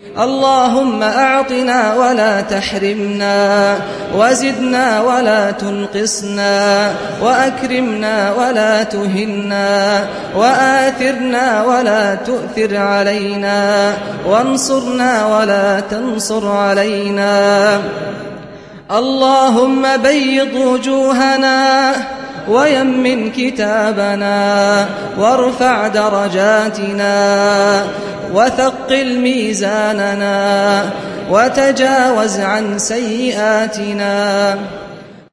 اللهم أعطنا ولا تحرمنا وزدنا ولا تنقصنا وأكرمنا ولا تهنا وآثرنا ولا تؤثر علينا وانصرنا ولا تنصر علينا. اللهم بيض وجوهنا ويمن كتابنا وارفع درجاتنا وثقل ميزاننا وتجاوز عن سيئاتنا